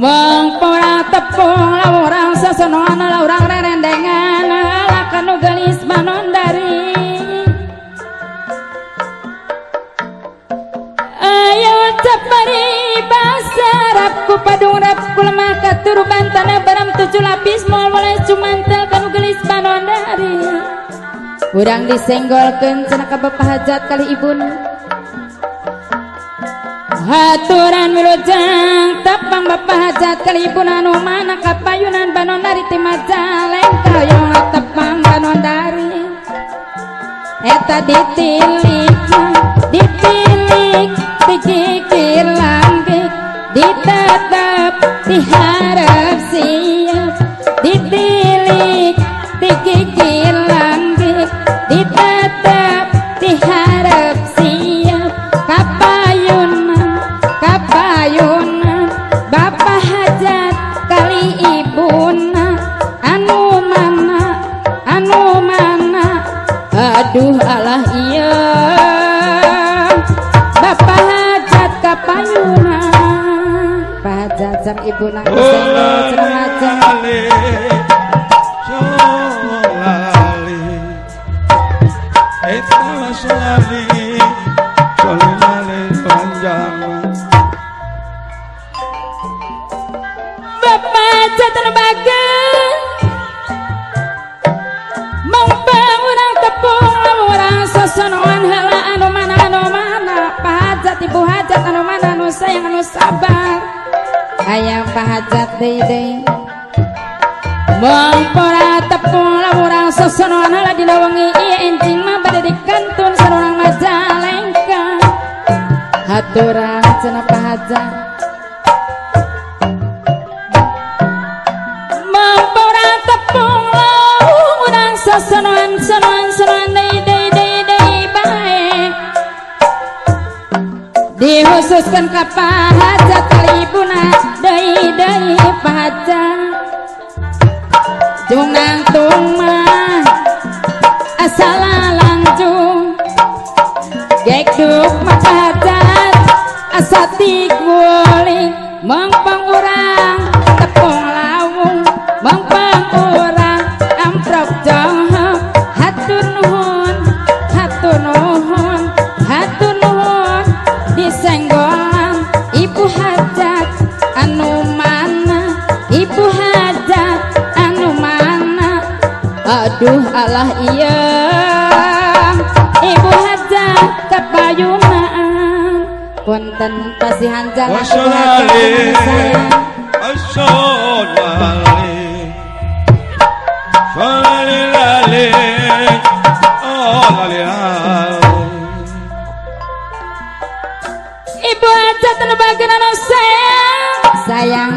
Mengpora tepung lamun orang sosonoan orang rerendengan cumantel kamu gelis panondari kurang disenggolkan cenaka bapak hajat kali ibun haturan wilujang tepang bapak hajat kali ibuna nu mana kapayunan panondari timajaleng kayong tepang panon panondari eta ditilik ditilik pikir lantik ditatap dihati jam ibu nang hajat Solali, eta solali, solali panjang. Bapak anu tepung sosonoan anu mana anu mana? Pak hajat ibu hajat anu mana? Anu sayang anu sabar Hayang Pak hajat deui deui Mangpora tepung sosonoan heula dina wengi ieu enjing mah bade dikantun sareng majalengka Haturan cenah Pak hajat Mampura tepung sasonoan sonoan sonoan dei dei dei dei bae. Dihususkan ka pahajat dei pahajat Jung nang asal langjung Gek duk mah pahajat asati aduh alah iya. Ibu hajat kapayunaan punten solali lali, oh lali. Ibu hajat anu bageun anu sayang sayang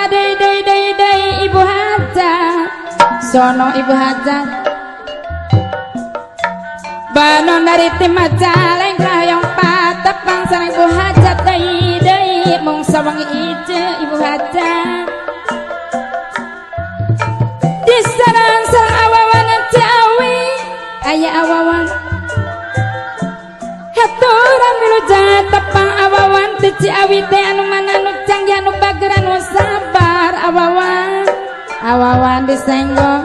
mana deui deui deui deui ibu hajat sono ibu hajat Banon dari tim majaleng kayong patepang sareng ibu hajat deui deui mung sawangi ieu ibu hajat Di sarang sarang awawan Ciawi aya awawan. Haturan wilujeng tepang awawan ti Ciawi teh anu mana anu canggih anu bager anu sabar awawan awawan disenggol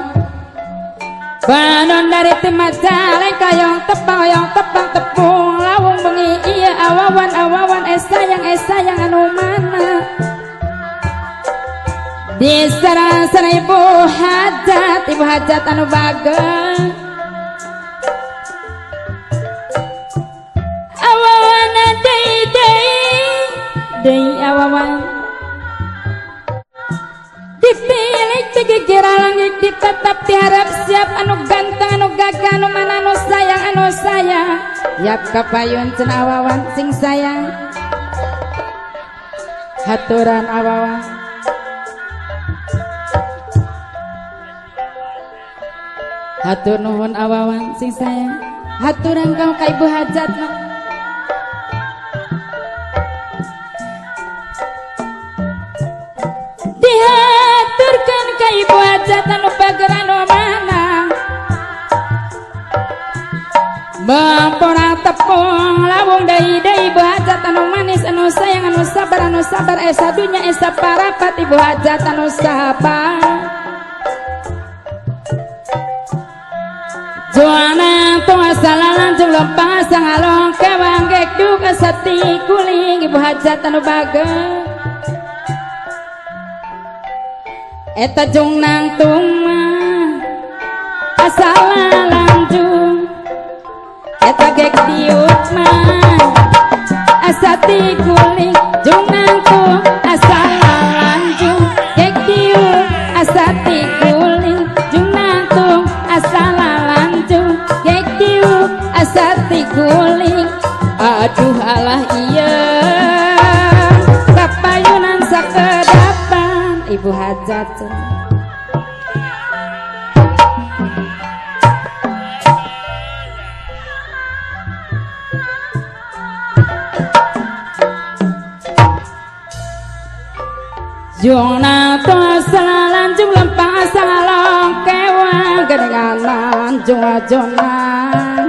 Banon dari tim majaleng kayong tepang kayong tepang tepung. Lawung bengi iya awawan awawan es sayang es sayang anu mana? Di sarang ibu hajat ibu hajat anu bagus cegeger langit ditetap diharap siap. Anu ganteng anu gagah anu mana anu sayang anu sayang. Yap kapayun cen awawan sing sayang. Haturan awawan. Hatur nuhun awawan sing sayang. Haturan kau ka ibu hajat mak. Anu bageran mana? Bampora tepung lawung dai dai ibu hajat anu manis anu sayang anu sabar anu sabar. Esa dunya esa parapat ibu. Hajat anu sabar. Juana to asalalan jeng lompa sang along kewang gek duka sati kuling. Ibu hajat anu bagus eta jung nangtung mah asal lanjung eta gek diut mah asa tikuling jung nangtung asal lanjung gek diut asa tikuling jung nangtung asal lanjung gek diut asa tikuling aduh alah iya. lagu hajat Dùng na to sa lan chung lam pa sa long kéo wa gần gần lan chung wa